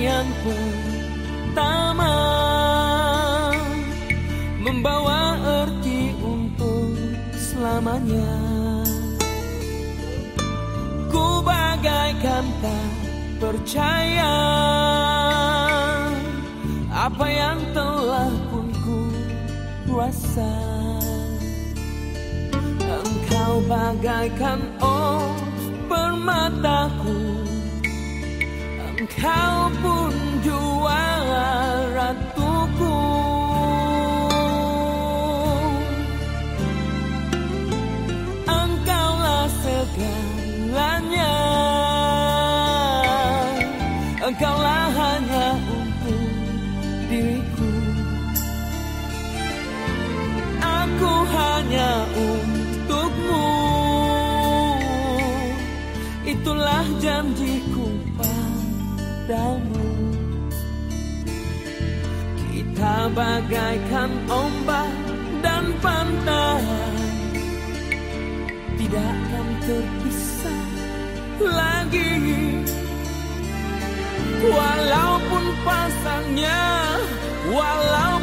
yang pertama membawa arti untuk selamanya. Ku bagaikan tak percaya apa yang telah pun ku rasa. Engkau bagaikan oh permataku Engkau pun juara ratuku Engkaulah segalanya. Engkaulah hanya untuk diriku. Aku hanya untukmu. Itulah janjiku padamu. Kita bagaikan ombak dan pantai. Tidak akan terpisah lagi. Walaupun pasangnya Walaupun